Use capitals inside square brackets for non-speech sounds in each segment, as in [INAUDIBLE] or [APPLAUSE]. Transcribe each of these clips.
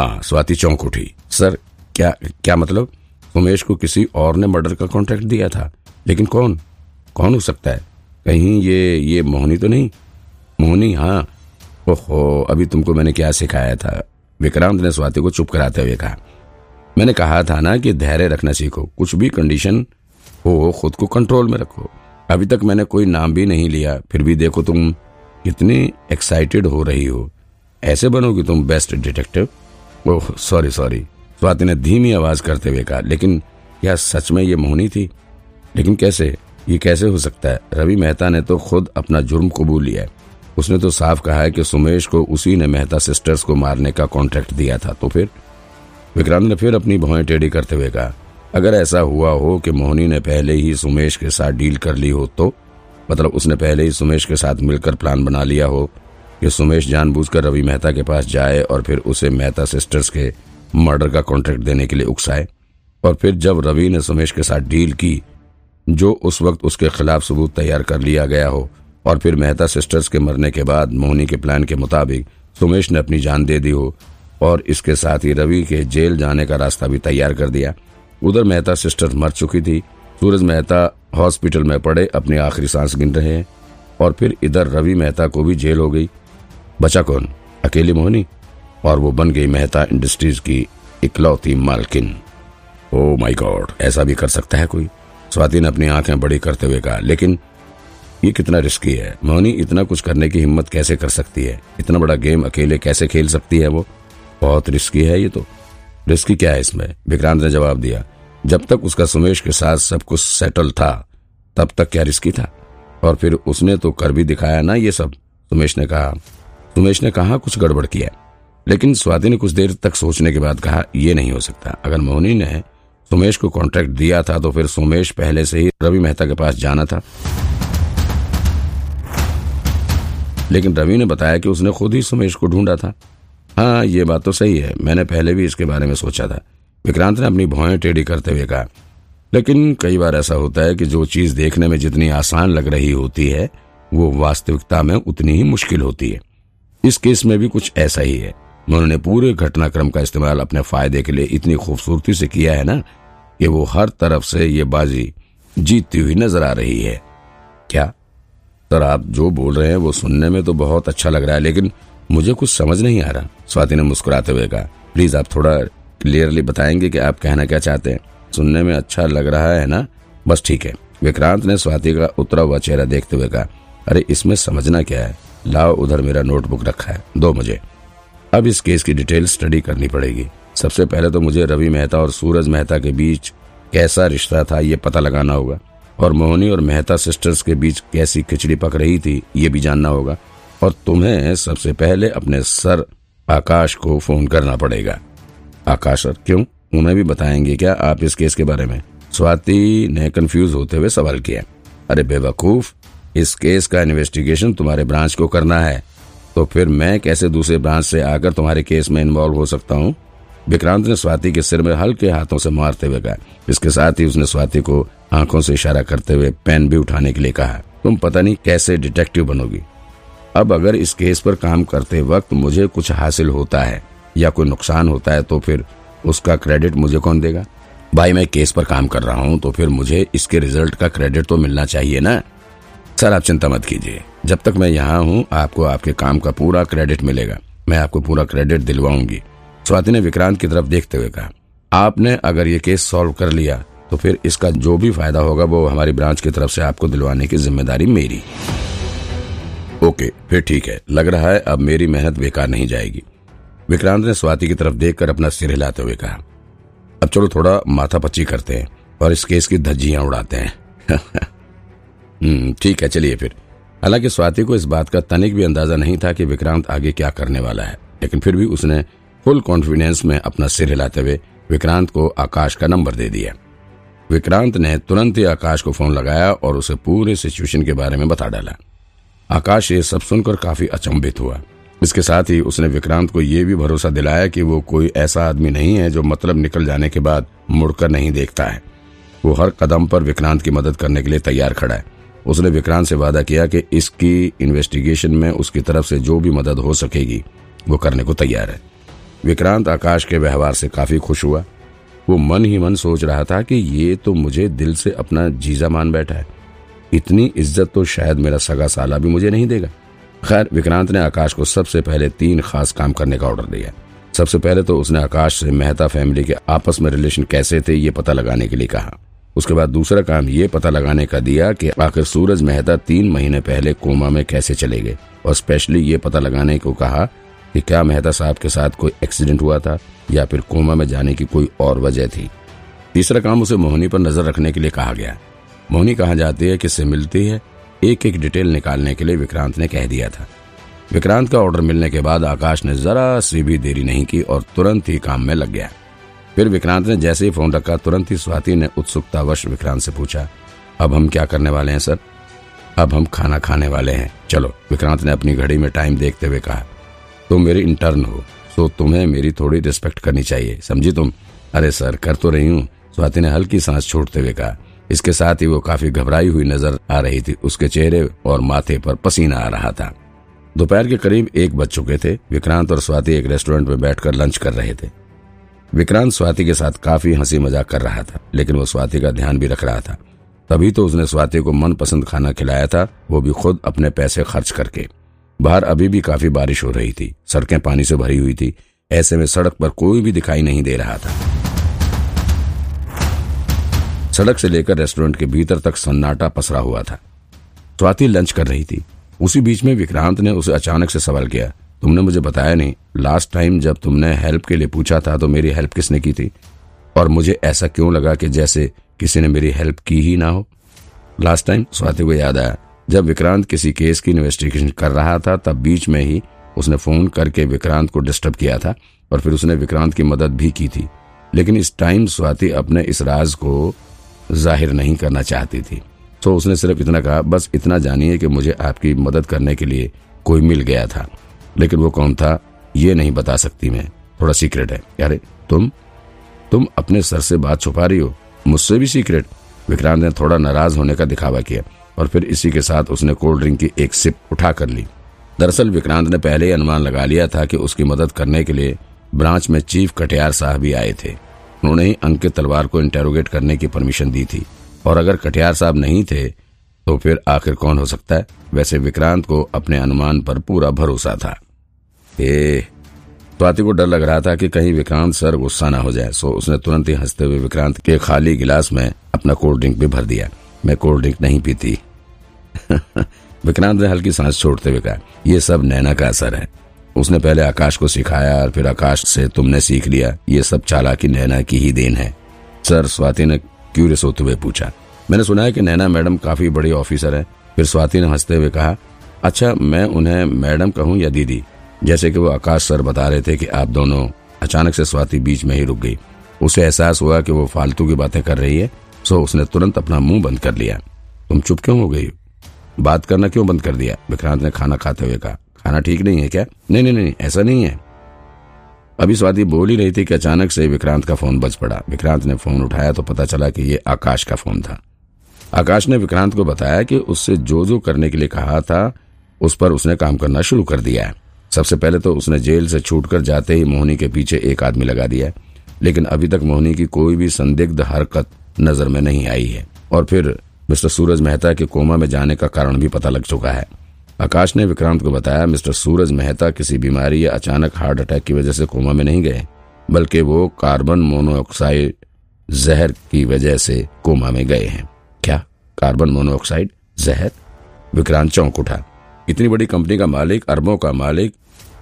हाँ स्वाति चौंक उठी। सर, क्या क्या मतलब? उमेश को किसी और ने मर्डर का कॉन्ट्रैक्ट दिया था। लेकिन कौन? कौन हो सकता है? कहीं ये ये मोहनी तो नहीं? मोहनी हाँ। ओहो, अभी तुमको मैंने क्या सिखाया था? विक्रांत ने स्वाति को चुप कराते हुए कहा। मैंने कहा था ना कि धैर्य रखना सीखो। कुछ भी कंडीशन हो, खुद को कंट्रोल में रखो। अभी तक मैंने कोई नाम भी नहीं लिया। फिर भी देखो तुम कितनी एक्साइटेड हो रही हो। ऐसे बनोगी तुम best detective oh sorry sorry Swati ने धीमी आवाज़ करते हुए कहा, लेकिन क्या सच में ये मोहनी थी? लेकिन कैसे? ये कैसे हो सकता है? रवि मेहता ने तो खुद अपना जुर्म कबूल लिया है। उसने तो साफ़ कहा है कि सुमेश को उसी ने मेहता सिस्टर्स को मारने का कॉन्ट्रैक्ट दिया था। तो फिर? विक्रांत ने फिर अपनी भौएँ टेढ़ी करते हुए कहा, अगर ऐसा हुआ हो कि मोहनी ने पहले ही सुमेश के साथ डील कर ली हो तो? मतलब उसने पहले ही सुमेश के साथ मिलकर प्लान बना लिया हो कि सुमेश जानबूझकर रवि मेहता के पास जाए और फिर उसे मेहता सिस्टर्स के मर्डर का कॉन्ट्रैक्ट देने के लिए उकसाए। और फिर जब रवि ने सुमेश के साथ डील की, जो उस वक्त उसके खिलाफ सबूत तैयार कर लिया गया हो, और फिर मेहता सिस्टर्स के मरने के बाद मोहनी के प्लान के मुताबिक सुमेश ने अपनी जान दे दी हो, और इसके साथ ही रवि के जेल जाने का रास्ता भी तैयार कर दिया। उधर मेहता सिस्टर मर चुकी थी। सूरज मेहता हॉस्पिटल में पड़े, अपनी आखिरी सांस गिन रहे हैं, और फिर इधर रवि मेहता को भी जेल हो गई। बचा कौन? अकेली मोहनी? और वो बन गई मेहता इंडस्ट्रीज़ की इकलौती मालकिन। ओ माय गॉड ऐसा भी कर सकता है कोई? स्वाति ने अपनी आँखें बड़ी करते हुए कहा, लेकिन ये कितना रिस्की है? मोहनी, इतना कुछ करने की हिम्मत कैसे कर सकती है? इतना बड़ा गेम अकेले कैसे खेल सकती है वो? बहुत रिस्की है ये तो। रिस्की क्या है इसमें? विक्रांत ने जवाब दिया, जब तक उसका सुमेश के साथ सब कुछ सेटल था, तब तक क्या रिस्की था? और फिर उसने तो कर भी दिखाया ना ये सब? सुमेश ने कहा सुमेश ने कहा, कुछ गड़बड़ किया लेकिन स्वाति ने कुछ देर तक सोचने के बाद कहा यह नहीं हो सकता। अगर मोहनी ने सुमेश को कॉन्ट्रैक्ट दिया था तो फिर सुमेश पहले से ही रवि मेहता के पास जाना था। लेकिन रवि ने बताया कि उसने खुद ही सुमेश को ढूंढा था। हाँ ये बात तो सही है। मैंने पहले भी इसके बारे में सोचा था। विक्रांत ने अपनी भौएँ टेढ़ी करते हुए कहा, लेकिन कई बार ऐसा होता है कि जो चीज़ देखने में जितनी आसान लग रही होती है, वो वास्तविकता में उतनी ही मुश्किल होती है। इस केस में भी कुछ ऐसा ही है। उन्होंने पूरे घटनाक्रम का इस्तेमाल अपने फ़ायदे के लिए इतनी खूबसूरती से किया है ना, कि वो हर तरफ़ से ये बाजी जीतती हुई नज़र आ रही है। क्या? सर, आप जो बोल रहे हैं वो सुनने में तो बहुत अच्छा लग रहा है, लेकिन मुझे कुछ समझ नहीं आ रहा, स्वाति ने मुस्कुराते हुए कहा। प्लीज़, आप थोड़ा क्लियरली बताएँगे कि आप कहना क्या चाहते हैं। सुनने में अच्छा लग रहा है ना? बस ठीक है। विक्रांत ने स्वाति का उतरा हुआ चेहरा देखते हुए कहा, अरे, इसमें समझना क्या है? लाओ, उधर मेरा नोटबुक रखा है। दो मुझे। अब इस केस की डिटेल स्टडी करनी पड़ेगी। सबसे पहले तो मुझे रवि मेहता और सूरज मेहता के बीच कैसा रिश्ता था, ये पता लगाना होगा। और मोहनी और मेहता सिस्टर्स के बीच कैसी खिचड़ी पक रही थी, ये भी जानना होगा। और तुम्हें सबसे पहले अपने सर आकाश को फ़ोन करना पड़ेगा। आकाश सर, क्यों? उन्हें भी बताएँगे क्या आप इस केस के बारे में? स्वाति ने कंफ्यूज होते हुए सवाल किया। अरे बेवकूफ़ इस केस का इन्वेस्टिगेशन तुम्हारे ब्रांच को करना है। तो फिर मैं कैसे दूसरे ब्रांच से आकर तुम्हारे केस में इन्वॉल्व हो सकता हूँ? विक्रांत ने स्वाति के सिर में हल्के हाथों से मारते हुए कहा। इसके साथ ही उसने स्वाति को आँखों से इशारा करते हुए पेन भी उठाने के लिए कहा। तुम पता नहीं कैसे डिटेक्टिव बनोगी। अब अगर इस केस पर काम करते वक्त मुझे कुछ हासिल होता है या कोई नुकसान होता है तो फिर उसका क्रेडिट मुझे कौन देगा? भाई, मैं केस पर काम कर रहा हूँ तो फिर मुझे इसके रिज़ल्ट का क्रेडिट तो मिलना चाहिए ना? सर, आप चिंता मत कीजिए। जब तक मैं यहाँ हूँ, आपको आपके काम का पूरा क्रेडिट मिलेगा। मैं आपको पूरा क्रेडिट दिलवाऊँगी। स्वाति ने विक्रांत की तरफ़ देखते हुए कहा, आपने अगर ये केस सॉल्व कर लिया तो फिर इसका जो भी फ़ायदा होगा, वो हमारी ब्रांच की तरफ़ से आपको दिलवाने की ज़िम्मेदारी मेरी। ओके, फिर ठीक है। लग रहा है अब मेरी मेहनत बेकार नहीं जाएगी। विक्रांत ने स्वाति की तरफ़ देखकर अपना सिर हिलाते हुए कहा, अब चलो थोड़ा माथा पच्ची करते हैं और इस केस की धज्जियाँ उड़ाते हैं। [LAUGHS] ठीक है, चलिए फिर। हालाँकि स्वाति को इस बात का तनिक भी अंदाज़ा नहीं था कि विक्रांत आगे क्या करने वाला है, लेकिन फिर भी उसने फुल कॉन्फिडेंस में अपना सिर हिलाते हुए विक्रांत को आकाश का नंबर दे दिया। विक्रांत ने तुरंत ही आकाश को फ़ोन लगाया और उसे पूरे सिचुएशन के बारे में बता डाला। आकाश ये सब सुनकर काफ़ी अचंभित हुआ। इसके साथ ही उसने विक्रांत को यह भी भरोसा दिलाया कि वो कोई ऐसा आदमी नहीं है जो मतलब निकल जाने के बाद मुड़कर नहीं देखता है। वो हर कदम पर विक्रांत की मदद करने के लिए तैयार खड़ा है। उसने विक्रांत से वादा किया कि इसकी इन्वेस्टिगेशन में उसकी तरफ़ से जो भी मदद हो सकेगी, वो करने को तैयार है। विक्रांत आकाश के व्यवहार से काफ़ी खुश हुआ। वो मन ही मन सोच रहा था कि ये तो मुझे दिल से अपना जीजा मान बैठा है। इतनी इज़्ज़त तो शायद मेरा सगा साला भी मुझे नहीं देगा। खैर, विक्रांत ने आकाश को सबसे पहले तीन खास काम करने का ऑर्डर दिया। सबसे पहले तो उसने आकाश से मेहता फैमिली के आपस में रिलेशन कैसे थे, ये पता लगाने के लिए कहा। उसके बाद दूसरा काम ये पता लगाने का दिया कि आखिर सूरज मेहता तीन महीने पहले कोमा में कैसे चले गए, और स्पेशली ये पता लगाने को कहा कि क्या मेहता साहब के साथ कोई एक्सीडेंट हुआ था या फिर कोमा में जाने की कोई और वजह थी। तीसरा काम उसे मोहनी पर नज़र रखने के लिए कहा गया। मोहनी कहा जाती है किससे मिलती है एक एक डिटेल निकालने के लिए विक्रांत ने कह दिया था। विक्रांत का ऑर्डर मिलने के बाद आकाश ने जरा सी भी देरी नहीं की और तुरंत ही काम में लग गया। फिर विक्रांत ने जैसे ही फ़ोन रखा, तुरंत ही स्वाति ने उत्सुकतावश विक्रांत से पूछा, अब हम क्या करने वाले हैं, सर? अब हम खाना खाने वाले हैं। चलो, विक्रांत ने अपनी घड़ी में टाइम देखते हुए कहा, तुम मेरी इंटर्न हो तो तुम्हें मेरी थोड़ी रिस्पेक्ट करनी चाहिए। समझी तुम? अरे सर, कर तो रही हूँ, स्वाति ने हल्की सांस छोड़ते हुए कहा। इसके साथ ही वो काफ़ी घबराई हुई नज़र आ रही थी। उसके चेहरे और माथे पर पसीना आ रहा था। दोपहर के करीब एक बज चुके थे। विक्रांत और स्वाति एक रेस्टोरेंट में बैठकर लंच कर रहे थे। विक्रांत स्वाति के साथ काफ़ी हँसी मज़ाक कर रहा था, लेकिन वो स्वाति का ध्यान भी रख रहा था। तभी तो उसने स्वाति को मनपसंद खाना खिलाया था, वो भी खुद अपने पैसे खर्च करके। बाहर अभी भी काफ़ी बारिश हो रही थी, सड़कें पानी से भरी हुई थी, ऐसे में सड़क पर कोई भी दिखाई नहीं दे रहा था। सड़क से लेकर रेस्टोरेंट के भीतर तक सन्नाटा पसरा हुआ था। स्वाति लंच कर रही थी। उसी बीच में विक्रांत ने उसे अचानक से सवाल किया तुमने मुझे बताया नहीं। लास्ट टाइम जब तुमने हेल्प के लिए पूछा था तो मेरी हेल्प किसने की थी? और मुझे ऐसा क्यों लगा कि जैसे किसी ने मेरी हेल्प की ही ना हो? लास्ट टाइम स्वाति को याद आया। जब विक्रांत किसी केस की इन्वेस्टिगेशन कर रहा था, तब बीच में ही उसने फ़ोन करके विक्रांत को डिस्टर्ब किया था और फिर उसने विक्रांत की मदद भी की थी। लेकिन इस टाइम स्वाति अपने इस राज को ज़ाहिर नहीं करना चाहती थी। तो उसने सिर्फ़ इतना कहा, बस इतना जानिए कि मुझे आपकी मदद करने के लिए कोई मिल गया था। लेकिन वो कौन था, ये नहीं बता सकती मैं। थोड़ा सीक्रेट है। अरे तुम तुम अपने सर से बात छुपा रही हो। मुझसे भी सीक्रेट। विक्रांत ने थोड़ा नाराज़ होने का दिखावा किया और फिर इसी के साथ उसने कोल्ड ड्रिंक की एक सिप उठा कर ली। दरअसल विक्रांत ने पहले ही अनुमान लगा लिया था कि उसकी मदद करने के लिए ब्रांच में चीफ कटियार साहब भी आए थे। उन्होंने ही अंकित तलवार को इंटेरोगेट करने की परमिशन दी थी। और अगर कटियार साहब नहीं थे तो फिर आखिर कौन हो सकता है? वैसे विक्रांत को अपने अनुमान पर पूरा भरोसा था। ए स्वाति को डर लग रहा था कि कहीं विक्रांत सर गुस्सा ना हो जाए, सो उसने तुरंत ही हँसते हुए विक्रांत के खाली गिलास में अपना कोल्ड ड्रिंक भी भर दिया। मैं कोल्ड ड्रिंक नहीं पीती। [LAUGHS] विक्रांत ने हल्की सांस छोड़ते हुए कहा यह सब नैना का असर है। उसने पहले आकाश को सिखाया और फिर आकाश से तुमने सीख लिया। ये सब चालाकी नैना की ही देन है। सर, स्वाति ने क्यूरियस होते हुए पूछा मैंने सुना है कि नैना मैडम काफ़ी बड़ी ऑफिसर है। फिर स्वाति ने हँसते हुए कहा अच्छा मैं उन्हें मैडम कहूँ या दीदी? जैसे कि वो आकाश सर बता रहे थे कि आप दोनों अचानक से स्वाति बीच में ही रुक गई। उसे एहसास हुआ कि वो फालतू की बातें कर रही है, सो उसने तुरंत अपना मुँह बंद कर लिया। तुम चुप क्यों हो गई? बात करना क्यों बंद कर दिया? विक्रांत ने खाना खाते हुए कहा, खाना ठीक नहीं है क्या? नहीं नहीं नहीं, ऐसा नहीं है। अभी स्वाति बोल ही रही थी कि अचानक से विक्रांत का फ़ोन बज पड़ा। विक्रांत ने फ़ोन उठाया तो पता चला कि ये आकाश का फ़ोन था। आकाश ने विक्रांत को बताया कि उससे जो जो करने के लिए कहा था, उस पर उसने काम करना शुरू कर दिया है। सबसे पहले तो उसने जेल से छूटकर जाते ही मोहनी के पीछे एक आदमी लगा दिया लेकिन अभी तक मोहनी की कोई भी संदिग्ध हरकत नज़र में नहीं आई है। और फिर मिस्टर सूरज मेहता के कोमा में जाने का कारण भी पता लग चुका है। आकाश ने विक्रांत को बताया, मिस्टर सूरज मेहता किसी बीमारी या अचानक हार्ट अटैक की वजह से कोमा में नहीं गए, बल्कि वो कार्बन मोनोऑक्साइड जहर की वजह से कोमा में गए हैं। कार्बन मोनोऑक्साइड, जहर, विक्रांत चौंक उठा। इतनी बड़ी कंपनी का मालिक, अरबों का मालिक,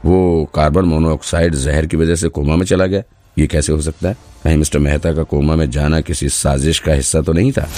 वो कार्बन मोनोऑक्साइड, जहर की वजह से कोमा में चला गया। ये कैसे हो सकता है? कहीं मिस्टर मेहता का कोमा में जाना किसी साजिश का हिस्सा तो नहीं था?